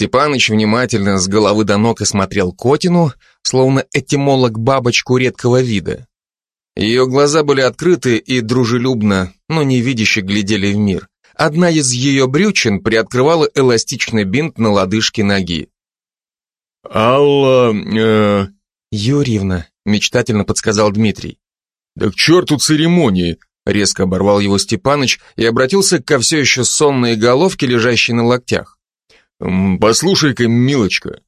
Степаныч внимательно с головы до ног осмотрел Котину, словно этимолог бабочку редкого вида. Ее глаза были открыты и дружелюбно, но невидяще глядели в мир. Одна из ее брючин приоткрывала эластичный бинт на лодыжке ноги. «Алла... Э... Юрьевна», — мечтательно подсказал Дмитрий. «Да к черту церемонии!» — резко оборвал его Степаныч и обратился ко все еще сонной головке, лежащей на локтях. «Послушай-ка, милочка,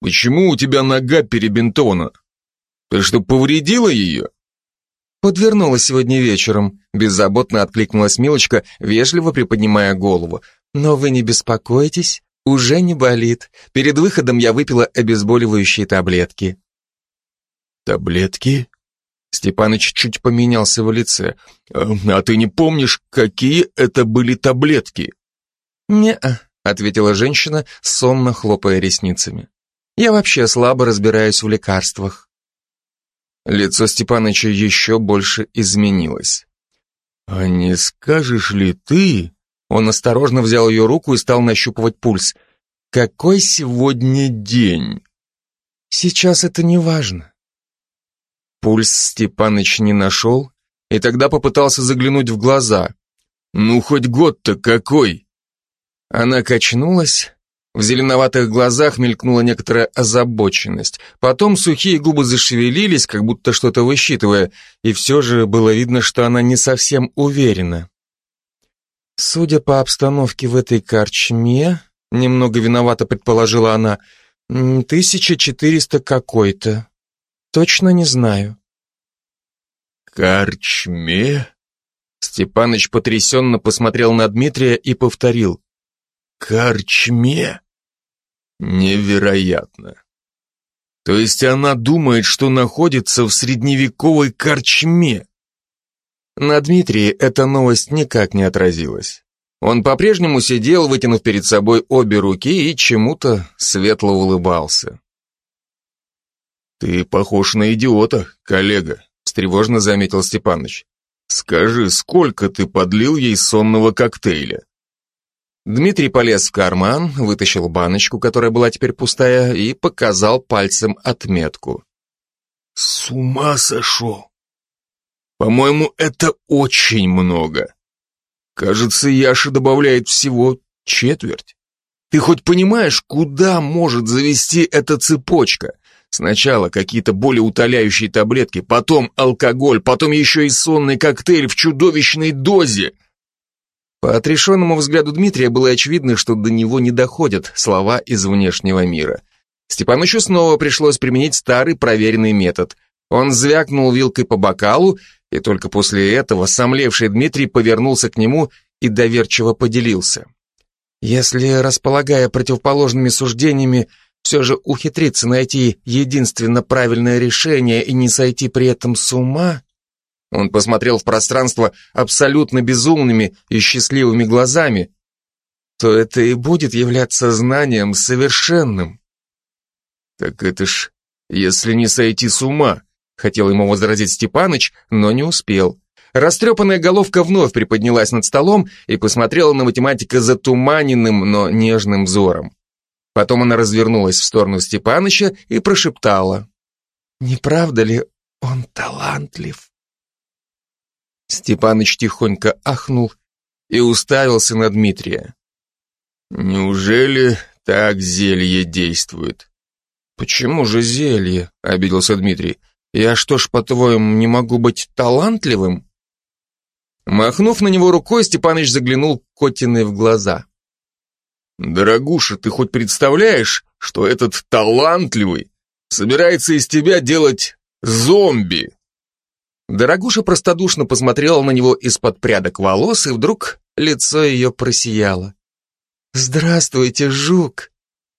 почему у тебя нога перебинтована? Ты что, повредила ее?» «Подвернула сегодня вечером», — беззаботно откликнулась Милочка, вежливо приподнимая голову. «Но вы не беспокойтесь, уже не болит. Перед выходом я выпила обезболивающие таблетки». «Таблетки?» Степаныч чуть поменялся в лице. «А, «А ты не помнишь, какие это были таблетки?» «Не-а», ответила женщина, сонно хлопая ресницами. «Я вообще слабо разбираюсь в лекарствах». Лицо Степаныча еще больше изменилось. «А не скажешь ли ты...» Он осторожно взял ее руку и стал нащупывать пульс. «Какой сегодня день?» «Сейчас это не важно». Пульс Степаныч не нашел, и тогда попытался заглянуть в глаза. «Ну, хоть год-то какой!» Она качнулась, в зеленоватых глазах мелькнула некоторая озабоченность. Потом сухие губы зашевелились, как будто что-то высчитывая, и все же было видно, что она не совсем уверена. Судя по обстановке в этой корчме, немного виновато предположила она, тысяча четыреста какой-то. Точно не знаю. Корчме? Степаныч потрясенно посмотрел на Дмитрия и повторил. Корчме? Невероятно. То есть она думает, что находится в средневековой корчме. На Дмитрии эта новость никак не отразилась. Он по-прежнему сидел, вытянув перед собой обе руки и чему-то светло улыбался. «Ты похож на идиота, коллега», — встревожно заметил Степаныч. «Скажи, сколько ты подлил ей сонного коктейля?» Дмитрий полез в карман, вытащил баночку, которая была теперь пустая, и показал пальцем отметку. «С ума сошел! По-моему, это очень много. Кажется, Яша добавляет всего четверть. Ты хоть понимаешь, куда может завести эта цепочка? Сначала какие-то более утоляющие таблетки, потом алкоголь, потом еще и сонный коктейль в чудовищной дозе — по отрешенному взгляду Дмитрия было очевидно, что до него не доходят слова из внешнего мира. Степанычу снова пришлось применить старый проверенный метод. Он звякнул вилкой по бокалу, и только после этого сомлевший Дмитрий повернулся к нему и доверчиво поделился. «Если, располагая противоположными суждениями, все же ухитриться найти единственно правильное решение и не сойти при этом с ума...» Он посмотрел в пространство абсолютно безумными и счастливыми глазами, то это и будет являться знанием совершенным. Так это ж, если не сойти с ума, хотел ему возразить Степаныч, но не успел. Растрепанная головка вновь приподнялась над столом и посмотрела на математика затуманенным, но нежным взором. Потом она развернулась в сторону Степаныча и прошептала. «Не правда ли он талантлив?» Степаныч тихонько ахнул и уставился на Дмитрия. «Неужели так зелье действует?» «Почему же зелье?» — обиделся Дмитрий. «Я что ж, по-твоему, не могу быть талантливым?» Махнув на него рукой, Степаныч заглянул Котиной в глаза. «Дорогуша, ты хоть представляешь, что этот талантливый собирается из тебя делать зомби?» Дорогуша простодушно посмотрела на него из-под прядок волос, и вдруг лицо ее просияло. «Здравствуйте, жук!»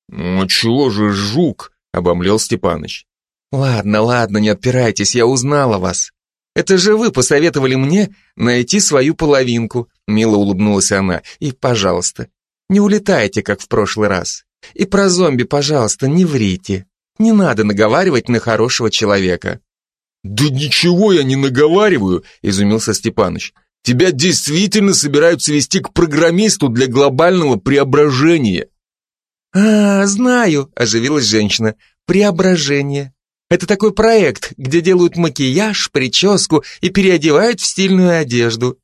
«Ну, чего же жук?» — обомлел Степаныч. «Ладно, ладно, не отпирайтесь, я узнала вас. Это же вы посоветовали мне найти свою половинку», — мило улыбнулась она. «И, пожалуйста, не улетайте, как в прошлый раз. И про зомби, пожалуйста, не врите. Не надо наговаривать на хорошего человека». «Да ничего я не наговариваю», — изумился Степаныч. «Тебя действительно собираются вести к программисту для глобального преображения». «А, знаю», — оживилась женщина. «Преображение. Это такой проект, где делают макияж, прическу и переодевают в стильную одежду».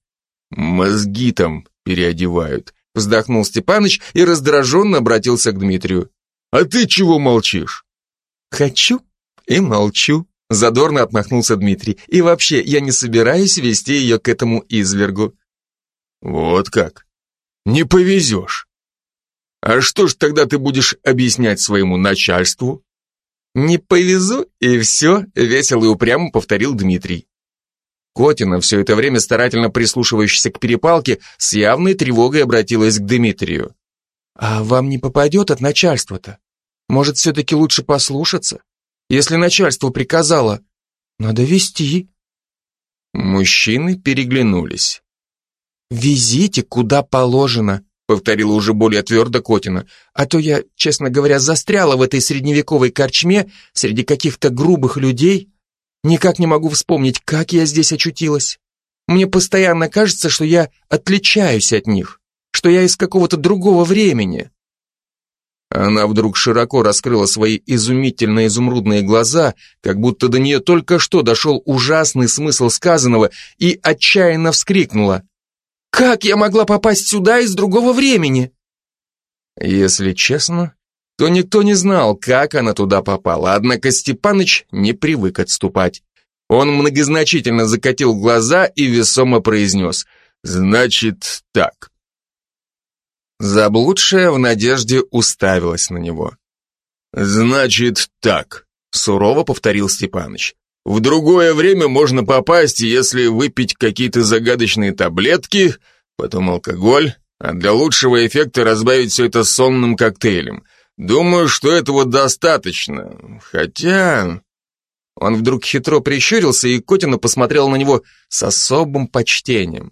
«Мозги там переодевают», — вздохнул Степаныч и раздраженно обратился к Дмитрию. «А ты чего молчишь?» «Хочу и молчу», — задорно отмахнулся Дмитрий. «И вообще, я не собираюсь вести ее к этому извергу». «Вот как? Не повезешь. А что ж тогда ты будешь объяснять своему начальству?» «Не повезу, и все», — весело и упрямо повторил Дмитрий. Котина, все это время старательно прислушивающаяся к перепалке, с явной тревогой обратилась к Дмитрию. «А вам не попадет от начальства-то? Может, все-таки лучше послушаться? Если начальство приказало, надо вести». Мужчины переглянулись. «Везите, куда положено», повторила уже более твердо Котина, а то я, честно говоря, застряла в этой средневековой корчме среди каких-то грубых людей. Никак не могу вспомнить, как я здесь очутилась. Мне постоянно кажется, что я отличаюсь от них, что я из какого-то другого времени. Она вдруг широко раскрыла свои изумительно изумрудные глаза, как будто до нее только что дошел ужасный смысл сказанного, и отчаянно вскрикнула. Как я могла попасть сюда из другого времени? Если честно, то никто не знал, как она туда попала, однако Степаныч не привык отступать. Он многозначительно закатил глаза и весомо произнес «Значит так». Заблудшая в надежде уставилась на него. «Значит так», — сурово повторил Степаныч. В другое время можно попасть, если выпить какие-то загадочные таблетки, потом алкоголь, а для лучшего эффекта разбавить все это сонным коктейлем. Думаю, что этого достаточно. Хотя... Он вдруг хитро прищурился, и Котина посмотрел на него с особым почтением.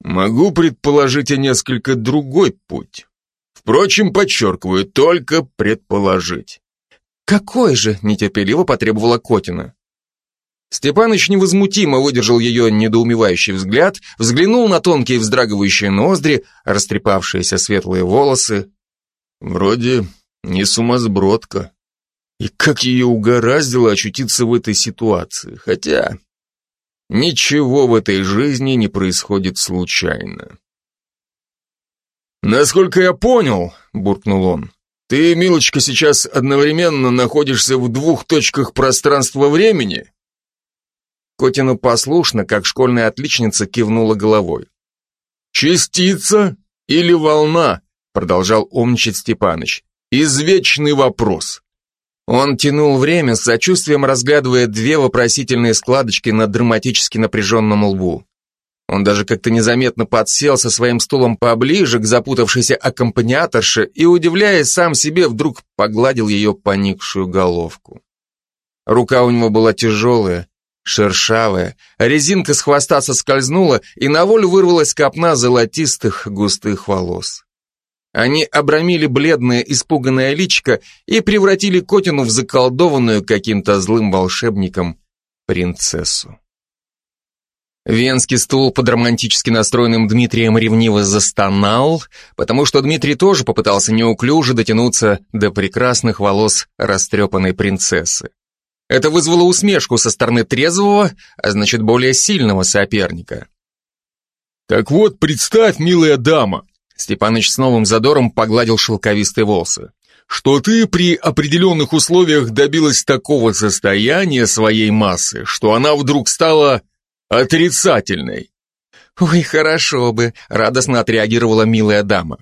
Могу предположить и несколько другой путь. Впрочем, подчеркиваю, только предположить. Какой же, нетерпеливо потребовала Котина. Степаныч невозмутимо выдержал ее недоумевающий взгляд, взглянул на тонкие вздрагивающие ноздри, растрепавшиеся светлые волосы. Вроде не сумасбродка. И как ее угораздило очутиться в этой ситуации, хотя ничего в этой жизни не происходит случайно. «Насколько я понял», — буркнул он, — «ты, милочка, сейчас одновременно находишься в двух точках пространства-времени?» Котину послушно, как школьная отличница, кивнула головой. «Частица или волна?» продолжал умничать Степаныч. «Извечный вопрос». Он тянул время с сочувствием, разглядывая две вопросительные складочки на драматически напряженном лбу. Он даже как-то незаметно подсел со своим стулом поближе к запутавшейся аккомпаниаторше и, удивляясь сам себе, вдруг погладил ее поникшую головку. Рука у него была тяжелая, шершавая, резинка с хвоста соскользнула, и на волю вырвалась копна золотистых густых волос. Они обрамили бледное испуганное личико и превратили Котину в заколдованную каким-то злым волшебником принцессу. Венский стул под романтически настроенным Дмитрием ревниво застонал, потому что Дмитрий тоже попытался неуклюже дотянуться до прекрасных волос растрепанной принцессы. Это вызвало усмешку со стороны трезвого, а значит более сильного соперника. «Так вот, представь, милая дама!» Степаныч с новым задором погладил шелковистые волосы. «Что ты при определенных условиях добилась такого состояния своей массы, что она вдруг стала отрицательной?» «Ой, хорошо бы», — радостно отреагировала милая дама.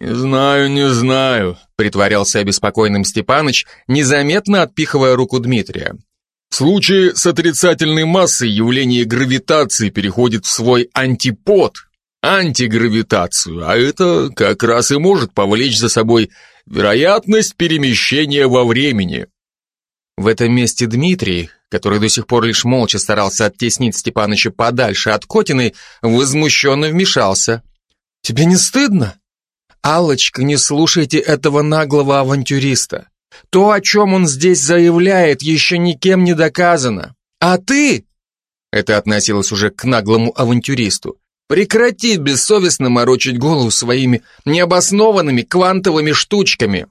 «Не знаю, не знаю», — притворялся обеспокоенным Степаныч, незаметно отпихивая руку Дмитрия. В случае с отрицательной массой явление гравитации переходит в свой антипод, антигравитацию, а это как раз и может повлечь за собой вероятность перемещения во времени. В этом месте Дмитрий, который до сих пор лишь молча старался оттеснить Степаныча подальше от Котиной, возмущенно вмешался. «Тебе не стыдно?» Аллочка, не слушайте этого наглого авантюриста. То, о чем он здесь заявляет, еще никем не доказано. А ты, это относилось уже к наглому авантюристу, прекрати бессовестно морочить голову своими необоснованными квантовыми штучками.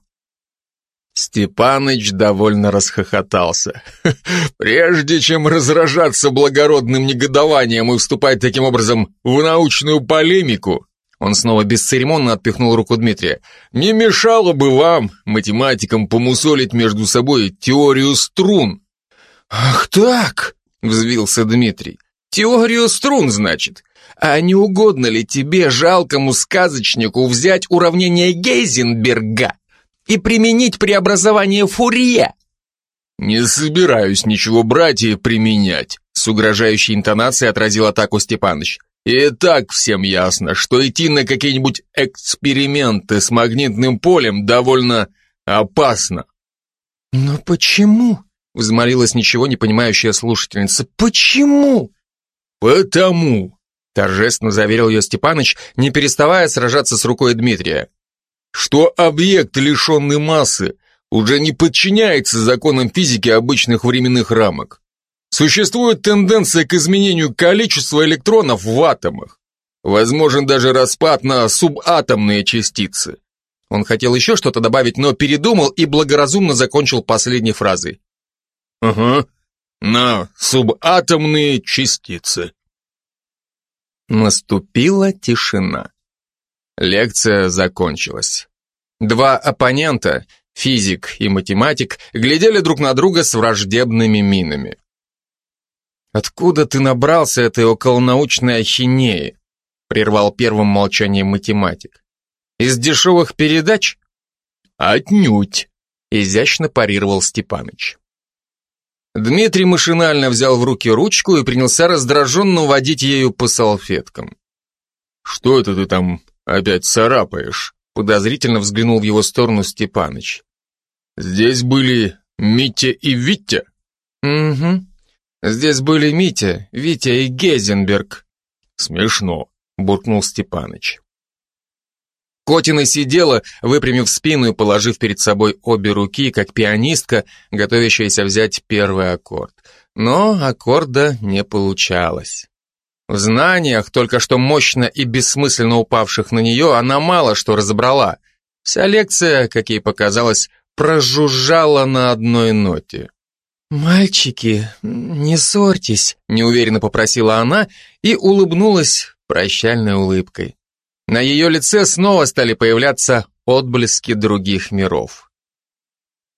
Степаныч довольно расхохотался. «Прежде чем разражаться благородным негодованием и вступать таким образом в научную полемику, он снова бесцеремонно отпихнул руку Дмитрия. «Не мешало бы вам, математикам, помусолить между собой теорию струн». «Ах так!» — взвился Дмитрий. «Теорию струн, значит. А не угодно ли тебе, жалкому сказочнику, взять уравнение Гейзенберга и применить преобразование Фурье?» «Не собираюсь ничего брать и применять», — с угрожающей интонацией отразил атаку Степаныч. «И так всем ясно, что идти на какие-нибудь эксперименты с магнитным полем довольно опасно». «Но почему?» — взмолилась ничего не понимающая слушательница. «Почему?» «Потому», — торжественно заверил ее Степаныч, не переставая сражаться с рукой Дмитрия что объект, лишенный массы, уже не подчиняется законам физики обычных временных рамок. Существует тенденция к изменению количества электронов в атомах. Возможен даже распад на субатомные частицы. Он хотел еще что-то добавить, но передумал и благоразумно закончил последней фразой. Ага, на субатомные частицы. Наступила тишина. Лекция закончилась. Два оппонента, физик и математик, глядели друг на друга с враждебными минами. «Откуда ты набрался этой околонаучной ахинеи?» прервал первым молчанием математик. «Из дешевых передач?» «Отнюдь!» изящно парировал Степаныч. Дмитрий машинально взял в руки ручку и принялся раздраженно водить ею по салфеткам. «Что это ты там «Опять царапаешь», — подозрительно взглянул в его сторону Степаныч. «Здесь были Митя и Витя?» «Угу. Здесь были Митя, Витя и Гезенберг». «Смешно», — буркнул Степаныч. Котина сидела, выпрямив спину и положив перед собой обе руки, как пианистка, готовящаяся взять первый аккорд. Но аккорда не получалось. В знаниях, только что мощно и бессмысленно упавших на нее, она мало что разобрала. Вся лекция, как ей показалось, прожужжала на одной ноте. «Мальчики, не ссорьтесь», — неуверенно попросила она и улыбнулась прощальной улыбкой. На ее лице снова стали появляться отблески других миров.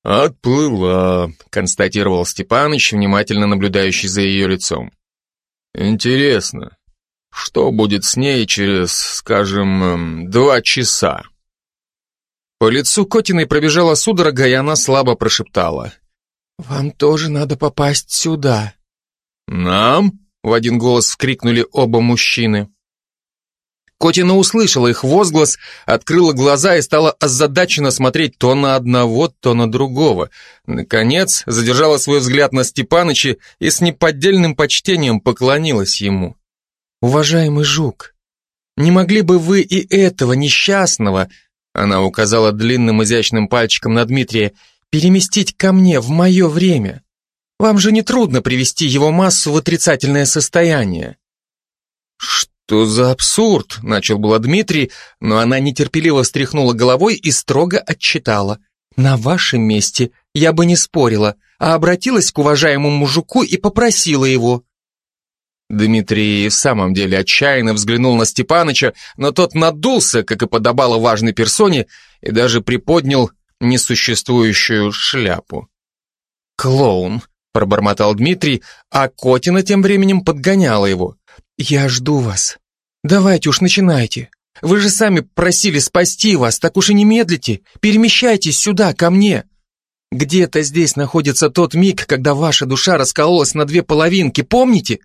«Отплыла», — констатировал Степаныч, внимательно наблюдающий за ее лицом. Интересно, что будет с ней через, скажем, эм, два часа? По лицу Котиной пробежала судорога, и она слабо прошептала. «Вам тоже надо попасть сюда». «Нам?» — в один голос вскрикнули оба мужчины. Котина услышала их возглас, открыла глаза и стала озадаченно смотреть то на одного, то на другого. Наконец, задержала свой взгляд на Степаныча и с неподдельным почтением поклонилась ему. «Уважаемый жук, не могли бы вы и этого несчастного, она указала длинным изящным пальчиком на Дмитрия, переместить ко мне в мое время? Вам же не трудно привести его массу в отрицательное состояние». «Что?» «Что за абсурд?» – начал было Дмитрий, но она нетерпеливо встряхнула головой и строго отчитала. «На вашем месте я бы не спорила, а обратилась к уважаемому мужику и попросила его». Дмитрий в самом деле отчаянно взглянул на Степаныча, но тот надулся, как и подобало важной персоне, и даже приподнял несуществующую шляпу. «Клоун», – пробормотал Дмитрий, а Котина тем временем подгоняла его. «Я жду вас. Давайте уж начинайте. Вы же сами просили спасти вас, так уж и не медлите. Перемещайтесь сюда, ко мне. Где-то здесь находится тот миг, когда ваша душа раскололась на две половинки, помните?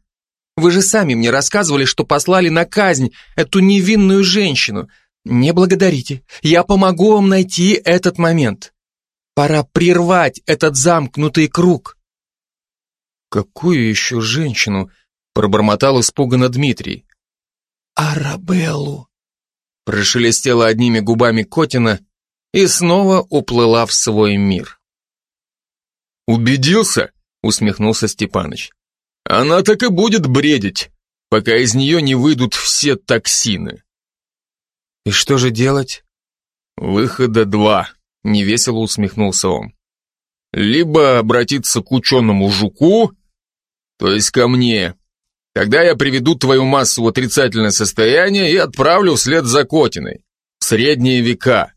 Вы же сами мне рассказывали, что послали на казнь эту невинную женщину. Не благодарите. Я помогу вам найти этот момент. Пора прервать этот замкнутый круг». «Какую еще женщину?» пробормотал испуганно Дмитрий. «Арабеллу!» Прошелестела одними губами Котина и снова уплыла в свой мир. «Убедился?» — усмехнулся Степаныч. «Она так и будет бредить, пока из нее не выйдут все токсины». «И что же делать?» «Выхода два», — Невесело усмехнулся он. Либо обратиться к ученому жуку, то есть ко мне. Тогда я приведу твою массу в отрицательное состояние и отправлю вслед за Котиной. В средние века.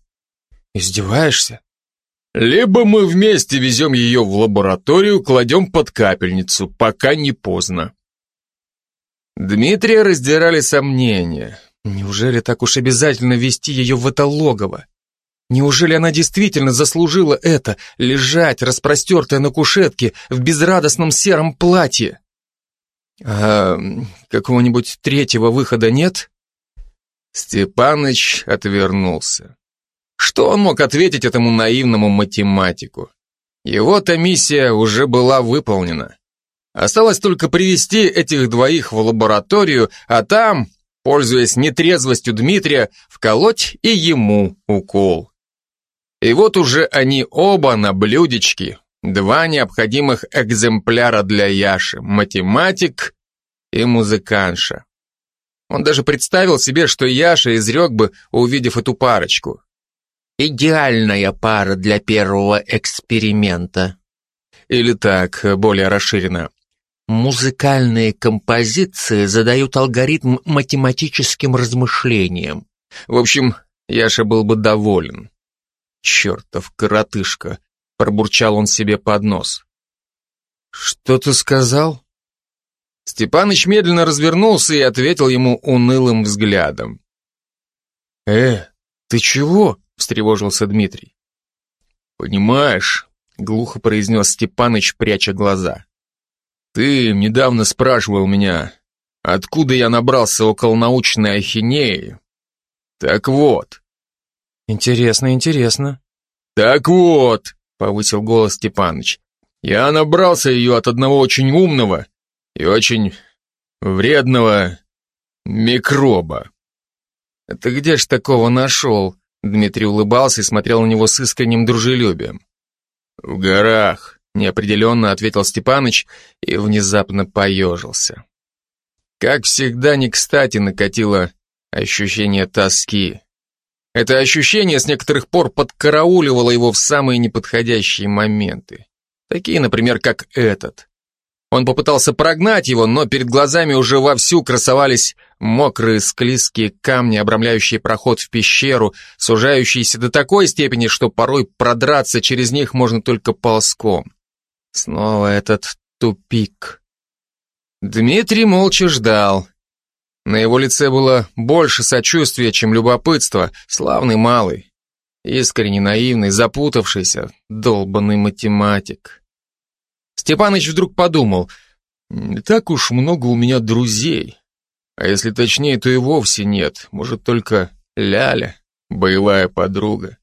Издеваешься? Либо мы вместе везем ее в лабораторию, кладем под капельницу, пока не поздно. Дмитрия раздирали сомнения. Неужели так уж обязательно вести ее в это логово? Неужели она действительно заслужила это, лежать, распростертая на кушетке, в безрадостном сером платье? А какого-нибудь третьего выхода нет? Степаныч отвернулся. Что он мог ответить этому наивному математику? Его-то миссия уже была выполнена. Осталось только привести этих двоих в лабораторию, а там, пользуясь нетрезвостью Дмитрия, вколоть и ему укол. И вот уже они оба на блюдечке, два необходимых экземпляра для Яши, математик и музыканша. Он даже представил себе, что Яша изрек бы, увидев эту парочку. Идеальная пара для первого эксперимента. Или так, более расширенно. Музыкальные композиции задают алгоритм математическим размышлениям. В общем, Яша был бы доволен. Чертов коротышка, пробурчал он себе под нос. Что ты сказал? Степаныч медленно развернулся и ответил ему унылым взглядом. «Э, ты чего?» — встревожился Дмитрий. «Понимаешь», — глухо произнес Степаныч, пряча глаза. Ты недавно спрашивал меня, откуда я набрался около научной ахинеи. Так вот. Интересно, интересно. Так вот, повысил голос Степаныч. Я набрался ее от одного очень умного и очень вредного микроба. Ты где ж такого нашел? Дмитрий улыбался и смотрел на него с искренним дружелюбием. В горах, неопределенно ответил Степаныч и внезапно поежился. Как всегда, не кстати накатило ощущение тоски. Это ощущение с некоторых пор подкарауливало его в самые неподходящие моменты. Такие, например, как этот. Он попытался прогнать его, но перед глазами уже вовсю красовались мокрые склизкие камни, обрамляющие проход в пещеру, сужающиеся до такой степени, что порой продраться через них можно только ползком. Снова этот тупик. Дмитрий молча ждал. На его лице было больше сочувствия, чем любопытства. Славный малый. Искренне наивный, запутавшийся, долбанный математик. Степаныч вдруг подумал, не так уж много у меня друзей. А если точнее, то и вовсе нет. Может, только Ляля, боевая подруга.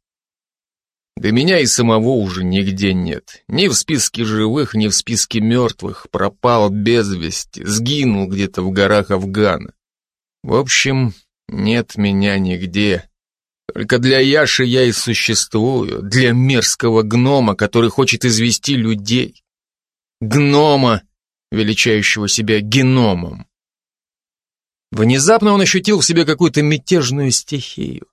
Да меня и самого уже нигде нет. Ни в списке живых, ни в списке мертвых. Пропал без вести, сгинул где-то в горах Афгана. В общем, нет меня нигде. Только для Яши я и существую, для мерзкого гнома, который хочет извести людей. Гнома, величающего себя геномом. Внезапно он ощутил в себе какую-то мятежную стихию.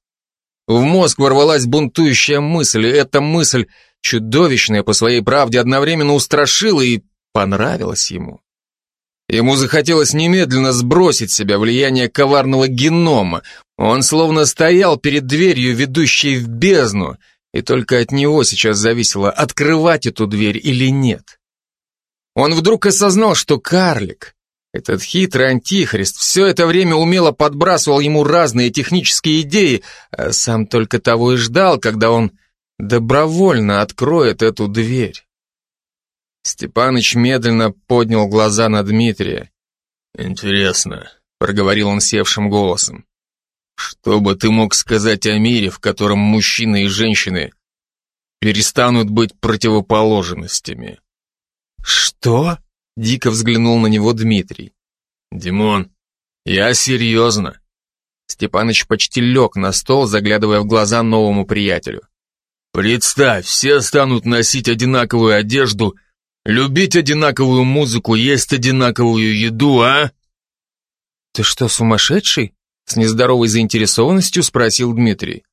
В мозг ворвалась бунтующая мысль, и эта мысль, чудовищная по своей правде, одновременно устрашила и понравилась ему. Ему захотелось немедленно сбросить с себя влияние коварного генома. Он словно стоял перед дверью, ведущей в бездну, и только от него сейчас зависело, открывать эту дверь или нет. Он вдруг осознал, что карлик, этот хитрый антихрист все это время умело подбрасывал ему разные технические идеи, а сам только того и ждал, когда он добровольно откроет эту дверь. Степаныч медленно поднял глаза на Дмитрия. «Интересно», — проговорил он севшим голосом, «что бы ты мог сказать о мире, в котором мужчины и женщины перестанут быть противоположностями?» «Что?» Дико взглянул на него Дмитрий. «Димон, я серьезно». Степаныч почти лег на стол, заглядывая в глаза новому приятелю. «Представь, все станут носить одинаковую одежду, любить одинаковую музыку, есть одинаковую еду, а?» «Ты что, сумасшедший?» С нездоровой заинтересованностью спросил Дмитрий.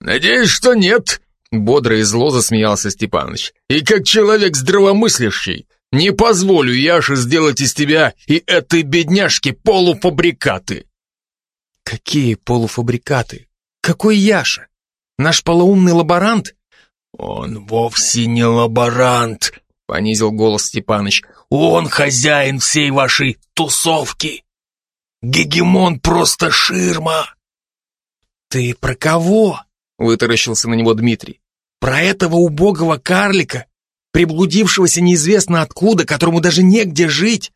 «Надеюсь, что нет», Бодро и зло засмеялся Степаныч. «И как человек здравомыслящий, не позволю Яше сделать из тебя и этой бедняжки полуфабрикаты!» «Какие полуфабрикаты? Какой Яша? Наш полоумный лаборант?» «Он вовсе не лаборант», — понизил голос Степаныч. «Он хозяин всей вашей тусовки. Гегемон просто ширма». «Ты про кого?» — вытаращился на него Дмитрий. «Про этого убогого карлика, приблудившегося неизвестно откуда, которому даже негде жить?»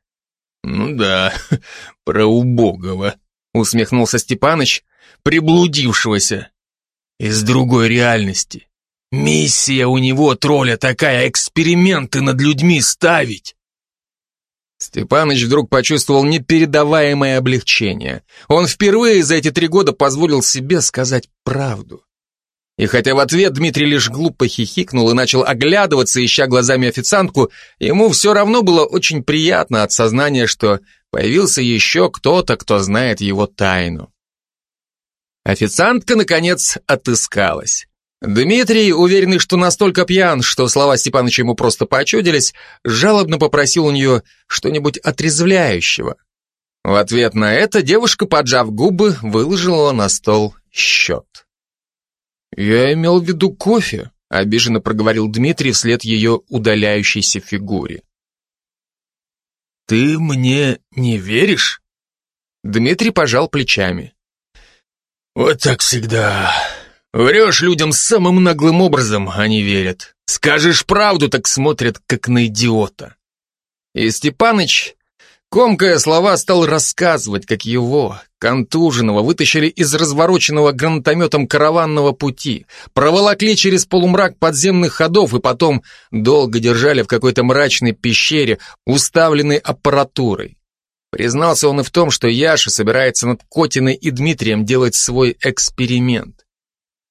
«Ну да, про убогого», — усмехнулся Степаныч, приблудившегося. «Из другой реальности. Миссия у него, тролля, такая, эксперименты над людьми ставить. Степаныч вдруг почувствовал непередаваемое облегчение. Он впервые за эти три года позволил себе сказать правду. И хотя в ответ Дмитрий лишь глупо хихикнул и начал оглядываться, ища глазами официантку, ему все равно было очень приятно от сознания, что появился еще кто-то, кто знает его тайну. Официантка, наконец, отыскалась. Дмитрий, уверенный, что настолько пьян, что слова Степаныча ему просто почудились, жалобно попросил у нее что-нибудь отрезвляющего. В ответ на это девушка, поджав губы, выложила на стол счет. «Я имел в виду кофе», — обиженно проговорил Дмитрий вслед ее удаляющейся фигуре. «Ты мне не веришь?» Дмитрий пожал плечами. «Вот так всегда. Врешь людям самым наглым образом, они верят. Скажешь правду, так смотрят, как на идиота. И Степаныч, комкая слова, стал рассказывать, как его, контуженного, вытащили из развороченного гранатометом караванного пути, проволокли через полумрак подземных ходов и потом долго держали в какой-то мрачной пещере, уставленной аппаратурой. Признался он и в том, что Яша собирается над Котиной и Дмитрием делать свой эксперимент.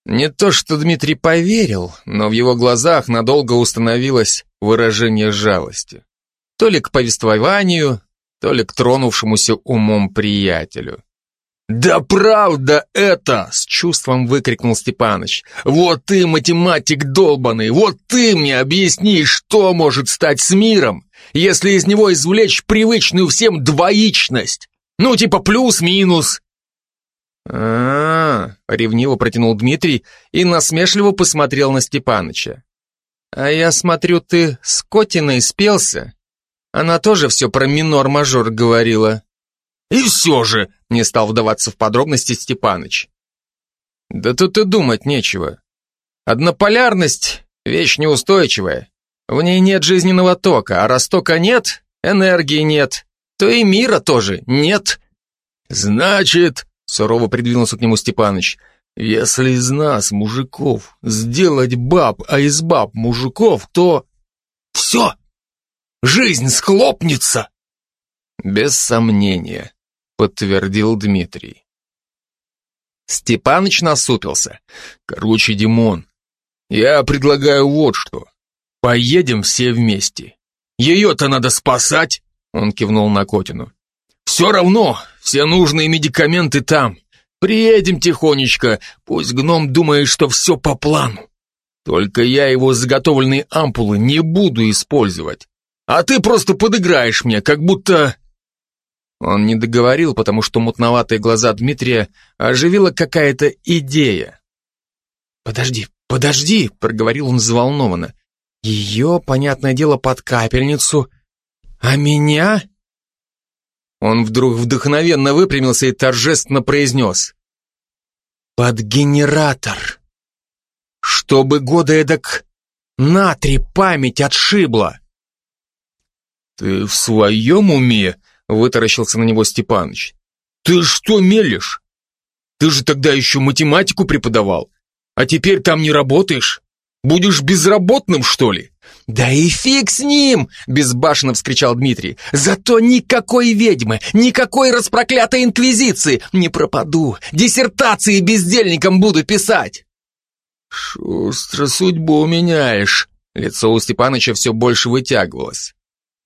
Не то, что Дмитрий поверил, но в его глазах надолго установилось выражение жалости. То ли к повествованию, то ли к тронувшемуся умом приятелю. «Да правда это!» — с чувством выкрикнул Степаныч. «Вот ты, математик долбанный, вот ты мне объясни, что может стать с миром, если из него извлечь привычную всем двоичность? Ну, типа плюс-минус, а, -а, -а ревниво протянул Дмитрий и насмешливо посмотрел на Степаныча. А я смотрю, ты с Котиной спелся. Она тоже все про минор-мажор говорила. И все же, не стал вдаваться в подробности Степаныч. Да тут и думать нечего. Однополярность — вещь неустойчивая. В ней нет жизненного тока, а раз тока нет, энергии нет, то и мира тоже нет. Значит, Сурово придвинулся к нему Степаныч. Если из нас, мужиков, сделать баб, а из баб мужиков, то... Все! Жизнь схлопнется! Без сомнения, подтвердил Дмитрий. Степаныч насупился. Короче, Димон, я предлагаю вот что. Поедем все вместе. Ее-то надо спасать, он кивнул на Котину. Все равно, все нужные медикаменты там. Приедем тихонечко, пусть гном думает, что все по плану. Только я его заготовленные ампулы не буду использовать. А ты просто подыграешь мне, как будто...» Он не договорил, потому что мутноватые глаза Дмитрия оживила какая-то идея. «Подожди, подожди», — проговорил он взволнованно. «Ее, понятное дело, под капельницу. А меня?» Он вдруг вдохновенно выпрямился и торжественно произнес. «Под генератор! Чтобы года эдак на три память отшибла!» «Ты в своем уме?» — вытаращился на него Степаныч. «Ты что мелешь? Ты же тогда еще математику преподавал, а теперь там не работаешь? Будешь безработным, что ли?» «Да и фиг с ним!» — безбашенно вскричал Дмитрий. «Зато никакой ведьмы, никакой распроклятой инквизиции! Не пропаду! Диссертации бездельникам буду писать!» «Шустро судьбу меняешь!» Лицо у Степаныча все больше вытягивалось.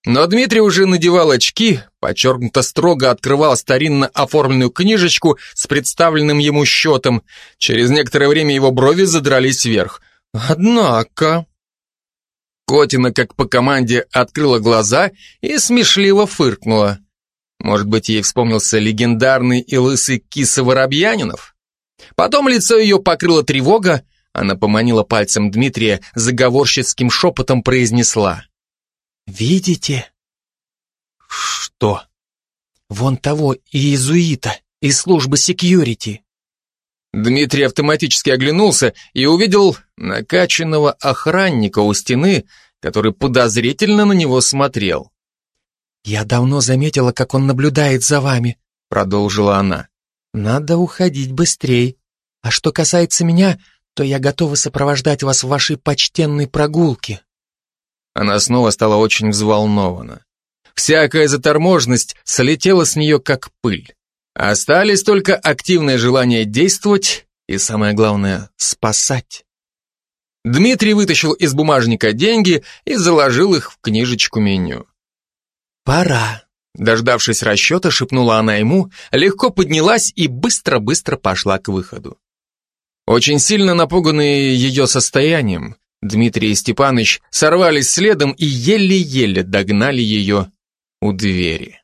Но Дмитрий уже надевал очки, подчеркнуто строго открывал старинно оформленную книжечку с представленным ему счетом. Через некоторое время его брови задрались вверх. Однако... Котина, как по команде, открыла глаза и смешливо фыркнула. Может быть, ей вспомнился легендарный и лысый киса Воробьянинов? Потом лицо ее покрыло тревога, она поманила пальцем Дмитрия, заговорщицким шепотом произнесла. «Видите?» «Что?» «Вон того иезуита из службы секьюрити». Дмитрий автоматически оглянулся и увидел накачанного охранника у стены, который подозрительно на него смотрел. «Я давно заметила, как он наблюдает за вами», — продолжила она. «Надо уходить быстрей. А что касается меня, то я готова сопровождать вас в вашей почтенной прогулке». Она снова стала очень взволнована. Всякая заторможенность слетела с нее как пыль. Остались только активное желание действовать и, самое главное, спасать. Дмитрий вытащил из бумажника деньги и заложил их в книжечку меню. «Пора», — дождавшись расчета, шепнула она ему, легко поднялась и быстро-быстро пошла к выходу. Очень сильно напуганные ее состоянием, Дмитрий и Степаныч сорвались следом и еле-еле догнали ее у двери.